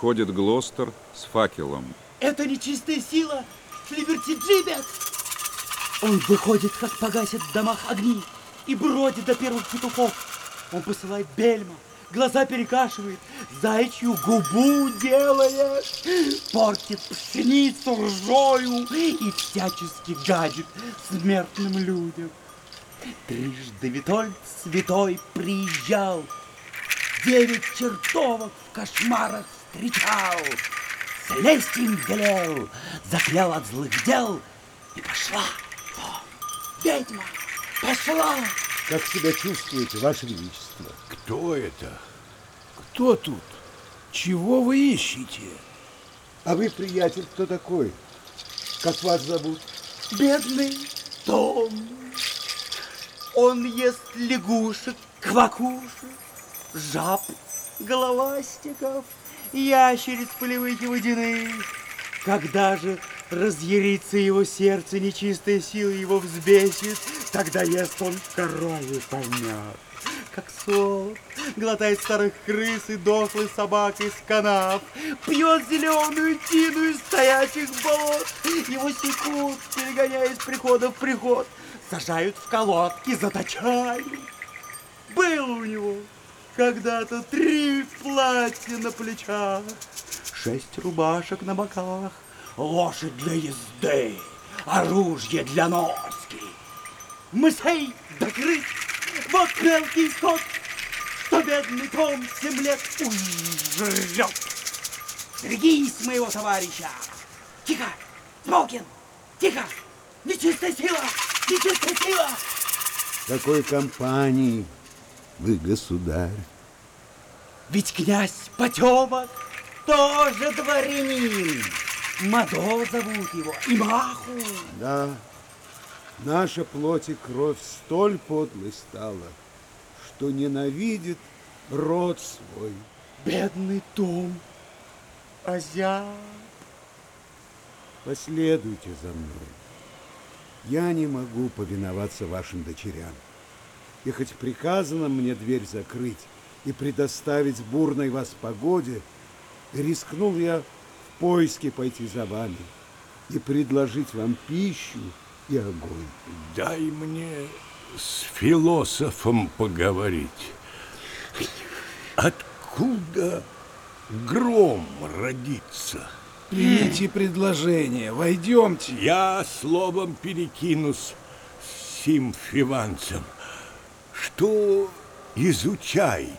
Входит Глостер с факелом. Это нечистая сила Либерти Джибет. Он выходит, как погасят в домах огни, и бродит до первых петухов. Он посылает бельма, глаза перекашивает, заячью губу делает, портит пшеницу ржою и всячески гадит смертным людям. Трижды Витольд Святой приезжал, девять чертовок в кошмарах встречал, Целестин велел, заклял от злых дел, и пошла, о, ведьма, пошла. Как себя чувствуете, Ваше Величество? Кто это? Кто тут? Чего вы ищете? А вы, приятель, кто такой? Как вас зовут? Бедный Том. Он ест лягушек, квакушек, жаб, головастиков, ящериц полевых и водяных. Когда же разъярится его сердце, нечистая сила его взбесит, тогда ест он коровью помят. Как сон, глотает старых крыс и дохлых собак из канав, пьет зеленую тину из стоячих болот, его секут, перегоняя из прихода в приход, сажают в колодки, заточают. Был у него когда-то три платья на плечах, шесть рубашек на боках, лошадь для езды, оружие для носки. Мысей докрыть, вот мелкий скот, что бедный Том семь лет уж жрет. Берегись моего товарища. Тихо, Смолкин, тихо, нечистая сила, нечистая сила. Какой компании вы, государь? Ведь князь Потемок тоже дворянин. Мадо зовут его, и Маху. Да, наша плоть и кровь столь подлой стала, что ненавидит род свой. Бедный Том, озяб. Последуйте за мной. Я не могу повиноваться вашим дочерям. И хоть приказано мне дверь закрыть и предоставить бурной вас погоде, рискнул я в поиске пойти за вами и предложить вам пищу и огонь. Дай мне с философом поговорить. Откуда гром родится? Примите предложение, войдемте. Я словом перекинусь с сим фиванцем. Что изучаете?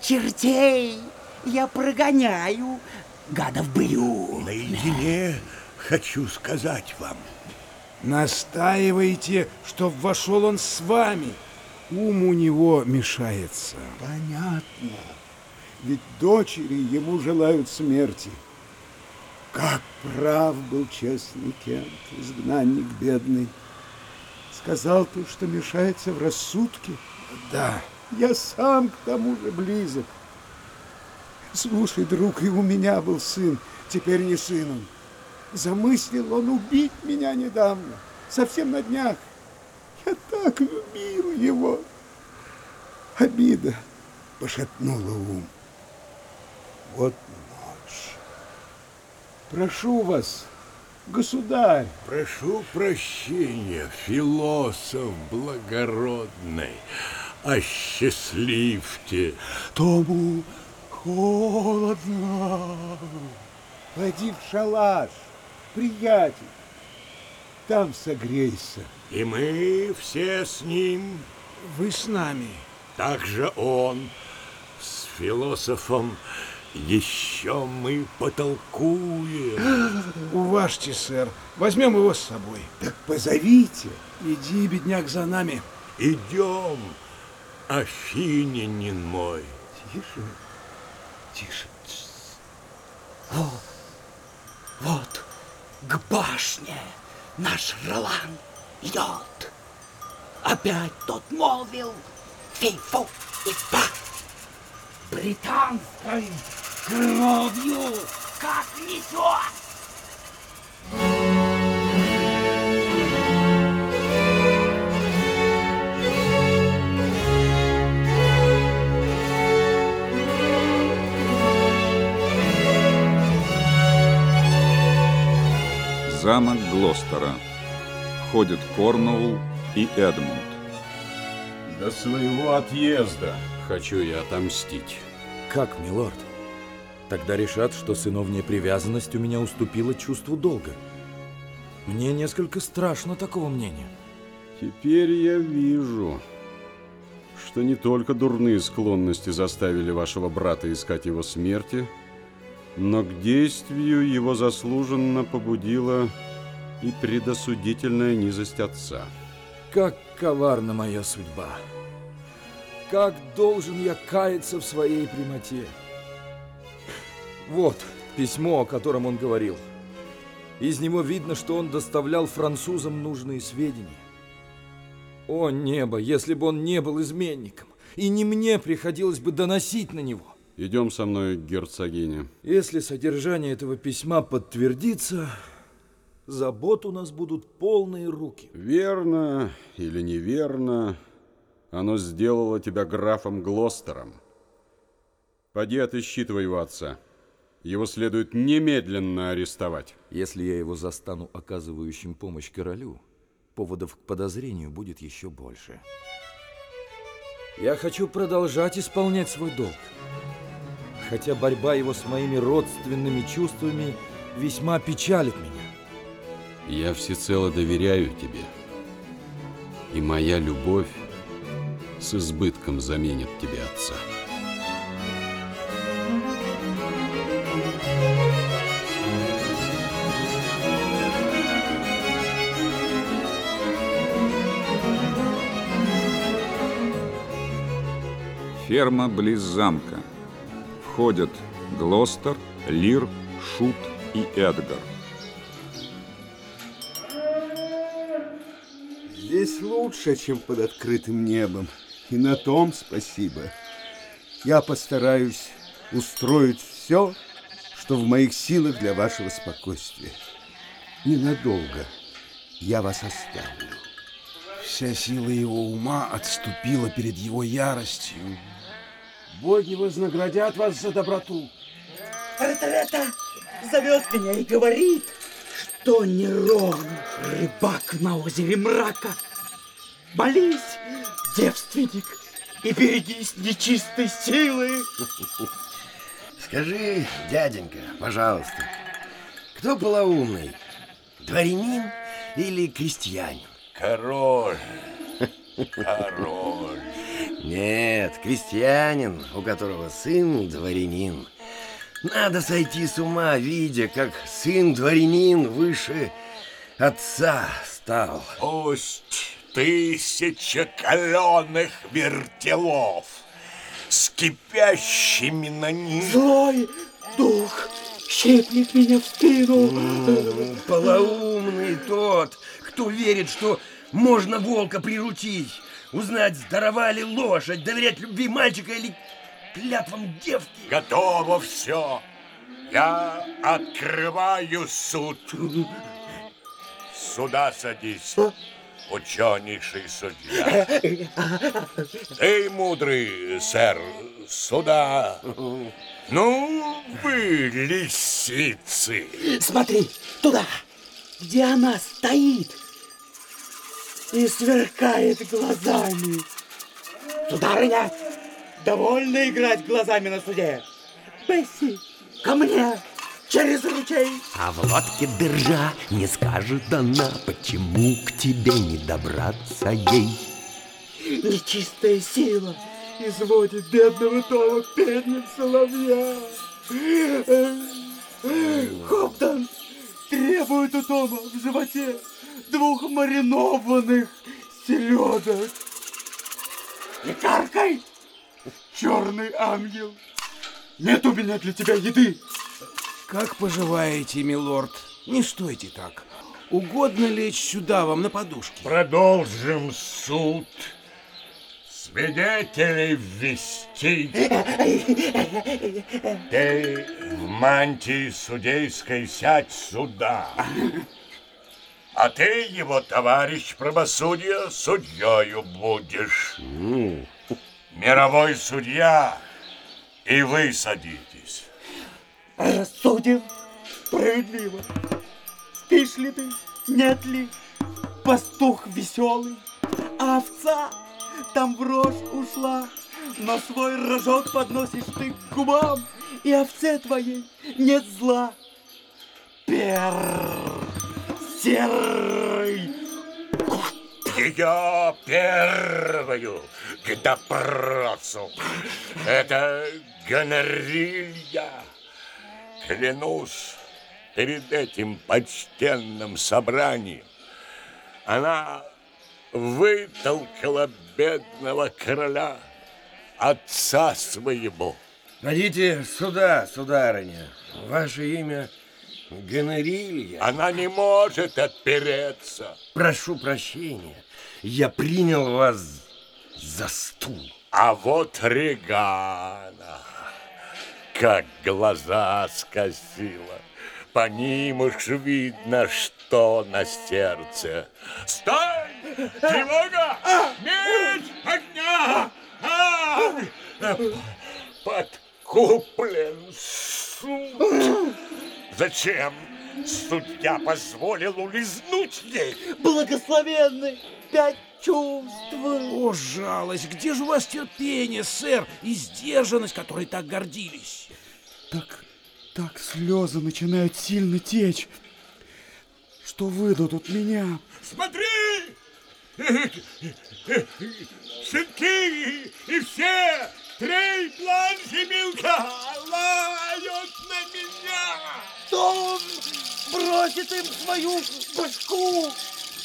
Чертей я прогоняю, гадов бью. Наедине хочу сказать вам. Настаиваете, чтоб вошел он с вами. Ум у него мешается. Понятно. Ведь дочери ему желают смерти. Как прав был честный Кент, изгнанник бедный. Сказал ты, что мешается в рассудке. Да. Я сам к тому же близок. Слушай, друг, и у меня был сын, теперь не сыном. Замыслил он убить меня недавно, совсем на днях. Я так любил его. Обида пошатнула ум. Вот ночь. Прошу вас, государь. Прошу прощения, философ благородный, осчастливьте. Тому холодно. Пойди в шалаш, приятель. Там согрейся. И мы все с ним, Вы с нами. также он с философом. Еще мы потолкуем. Уважьте, сэр. Возьмем его с собой. Так позовите. Иди, бедняк, за нами. Идем, афинянин мой. Тише, тише. Вот, вот к башне наш Ролан идет. Опять тот молвил фифу и па. Британской Кровью, как несет! Замок Глостера. Входят Корнуул и Эдмунд. До своего отъезда хочу я отомстить. Как, милорд? Тогда решат, что сыновняя привязанность у меня уступила чувству долга. Мне несколько страшно такого мнения. Теперь я вижу, что не только дурные склонности заставили вашего брата искать его смерти, но к действию его заслуженно побудила и предосудительная низость отца. Как коварна моя судьба. Как должен я каяться в своей прямоте. Вот письмо, о котором он говорил. Из него видно, что он доставлял французам нужные сведения. О небо, если бы он не был изменником, и не мне приходилось бы доносить на него. Идем со мной к герцогине. Если содержание этого письма подтвердится, забот у нас будут полные руки. Верно или неверно, оно сделало тебя графом Глостером. Поди отыщи твоего отца. Его следует немедленно арестовать. Если я его застану оказывающим помощь королю, поводов к подозрению будет еще больше. Я хочу продолжать исполнять свой долг. Хотя борьба его с моими родственными чувствами весьма печалит меня. Я всецело доверяю тебе. И моя любовь с избытком заменит тебе отца. Ферма близ замка. Входят Глостер, Лир, Шут и Эдгар. Здесь лучше, чем под открытым небом. И на том спасибо. Я постараюсь устроить все, что в моих силах для вашего спокойствия. Ненадолго я вас оставлю. Вся сила его ума отступила перед его яростью. Боги вознаградят вас за доброту. Ретрета зовет меня и говорит, что Нерон рыбак на озере мрака. Молись, девственник, и берегись нечистой силы. Скажи, дяденька, пожалуйста, кто полоумный, дворянин или крестьянин? Король. Король. Нет, крестьянин, у которого сын дворянин. Надо сойти с ума, видя, как сын дворянин выше отца стал. Пусть тысяча каленых вертелов с кипящими на них Злой дух щиплет меня в спину. Полоумный тот, кто верит, что можно волка приручить, узнать, здорова ли лошадь, доверять любви мальчика или клятвам девки. Готово все. Я открываю суд. Сюда садись, ученейший судья. Ты, мудрый сэр, сюда. Ну, вы, лисицы. Смотри, туда, где она стоит и сверкает глазами. Сударыня, довольно играть глазами на суде. Бесси, ко мне, через ручей. А в лодке дыржа не скажет она, почему к тебе не добраться ей. Нечистая сила изводит бедного Тома пением соловья. Хоптон требует у Тома в животе двух маринованных селедок. Не каркай, черный ангел. Нет у меня для тебя еды. Как поживаете, милорд? Не стойте так. Угодно лечь сюда вам на подушке? Продолжим суд. Свидетелей ввести. Ты в мантии судейской сядь сюда. А ты, его товарищ правосудия, судьею будешь. Мировой судья, и вы садитесь. Рассудим справедливо. Спишь ли ты? Нет ли? Пастух веселый, а овца там в рожь ушла. Но свой рожок подносишь ты к губам, и овце твоей нет зла. Пер, серый, Ее первую к допросу. Это гонорилья. Клянусь перед этим почтенным собранием. Она вытолкала бедного короля отца своего. Идите сюда, сударыня. Ваше имя Гонорилья. Она не может отпереться. Прошу прощения. Я принял вас за стул. А вот Регана, как глаза скосила. По ним уж видно, что на сердце. Стой! Тревога! Меч! Огня! А! Подкуплен суд. Зачем судья позволил улизнуть ей? благословенный, пять чувств. О, жалость! Где же у вас терпение, сэр, и сдержанность, которой так гордились? Так, так слезы начинают сильно течь, что выдадут меня. Смотри! Щенки и все! Трей, Бланш и Милка лают на меня! Том бросит им свою башку.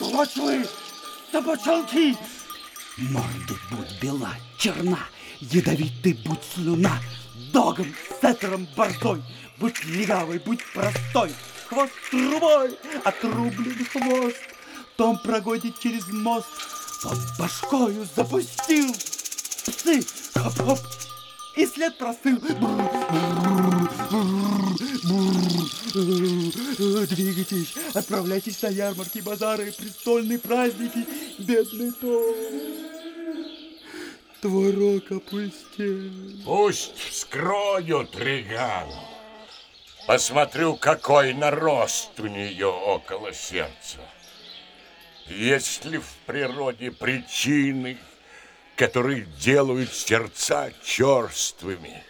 Вот вы, собачонки. Морды будь бела, черна, ядовитый будь слюна. Догом, сеттером, борзой, будь легавый, будь простой. Хвост трубой, отрублен хвост. Том прогонит через мост, под башкою запустил. Псы, хоп-хоп, и след простыл. Двигайтесь, отправляйтесь на ярмарки, базары, престольные праздники, бедный Том. Твой рок опустел. Пусть вскроют Регану. Посмотрю, какой нарост у нее около сердца. Есть ли в природе причины, которые делают сердца черствыми?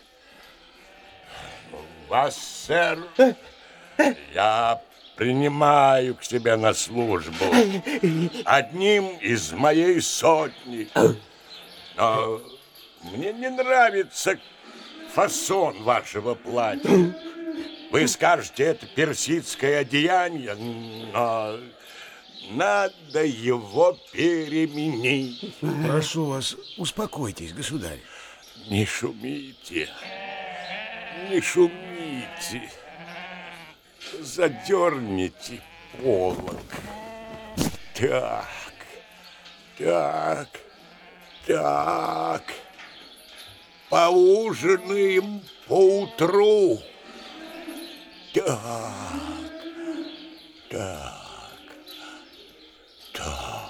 Вас, сэр, я принимаю к себе на службу одним из моей сотни. Но мне не нравится фасон вашего платья. Вы скажете, это персидское одеяние, но надо его переменить. Прошу вас, успокойтесь, государь. Не шумите, не шумите. Задерните полок. Так, так, так. Поужинаем поутру. Так, так, так.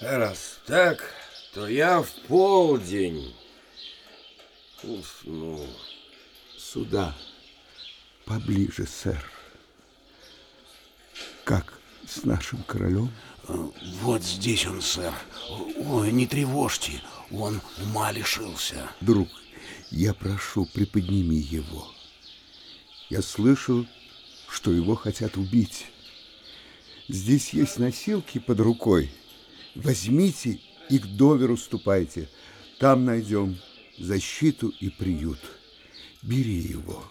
Раз так, то я в полдень усну. Сюда, поближе, сэр. Как с нашим королем? Вот здесь он, сэр. Ой, не тревожьте, он ума лишился. Друг, я прошу, приподними его. Я слышал, что его хотят убить. Здесь есть носилки под рукой. Возьмите и к доверу ступайте. Там найдем защиту и приют. Бери его.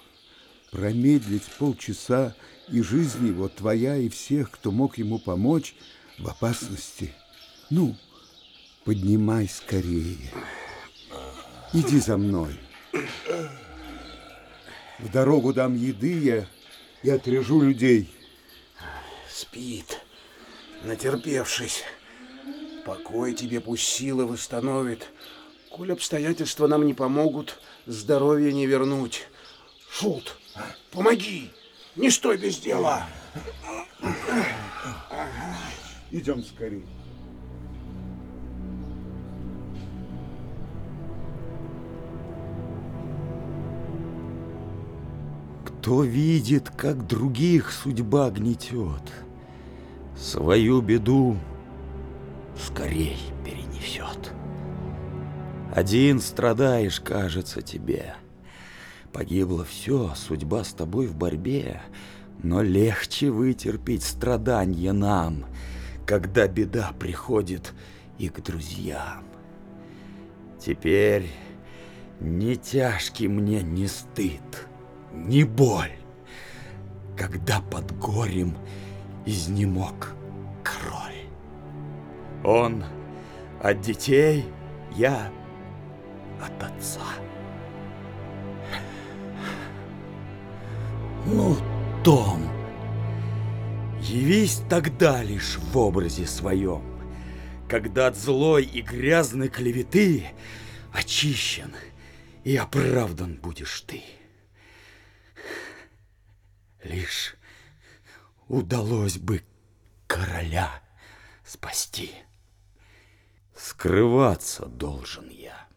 Промедлить полчаса, и жизнь его, твоя и всех, кто мог ему помочь, в опасности. Ну, поднимай скорее. Иди за мной. В дорогу дам еды я и отрежу людей. Спит, натерпевшись. Покой тебе пусть силы восстановит. Коль обстоятельства нам не помогут, здоровье не вернуть. Шут, помоги, не стой без дела. Идем скорее. Кто видит, как других судьба гнетет, Свою беду скорей перенесет. Один страдаешь, кажется тебе. Погибло все, судьба с тобой в борьбе, Но легче вытерпеть страдания нам, Когда беда приходит и к друзьям. Теперь не тяжкий мне не стыд, не боль, Когда под горем изнемог король. Он от детей, я от отца. Ну, Том, явись тогда лишь в образе своем, когда от злой и грязной клеветы очищен и оправдан будешь ты. Лишь удалось бы короля спасти. Скрываться должен я.